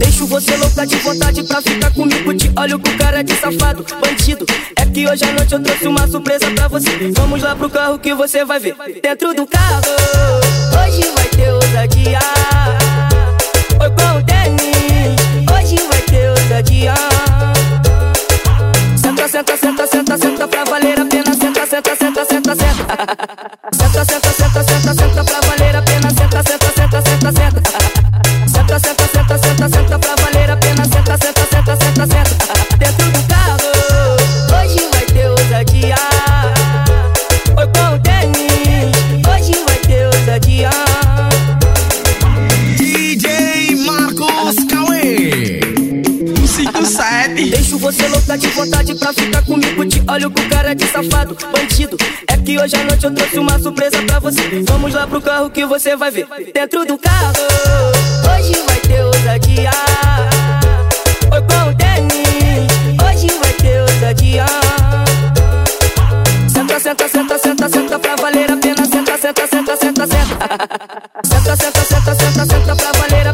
Deixo você louca de vontade pra ficar comigo. Te olho com cara de safado, bandido. É que hoje à noite eu trouxe uma surpresa pra você. Vamos lá pro carro que você vai ver. Dentro do carro, hoje vai ter ousadia. Oi com o hoje vai ter ousadia. Senta, senta, senta, senta, senta pra valer a pena. Senta, senta, senta, senta, senta. Senta, senta, senta, senta, senta pra valer 157. Deixo você louca de vontade pra ficar comigo. Te olho com cara de safado, bandido. É que hoje à noite eu trouxe uma surpresa pra você. Vamos lá pro carro que você vai ver. Dentro do carro, hoje vai ter ousadia. Oi com o tênis, hoje vai ter ousadia. Senta, senta, senta, senta, senta pra valer a pena. Senta, senta, senta, senta, senta. Senta, senta, senta, senta, senta pra valer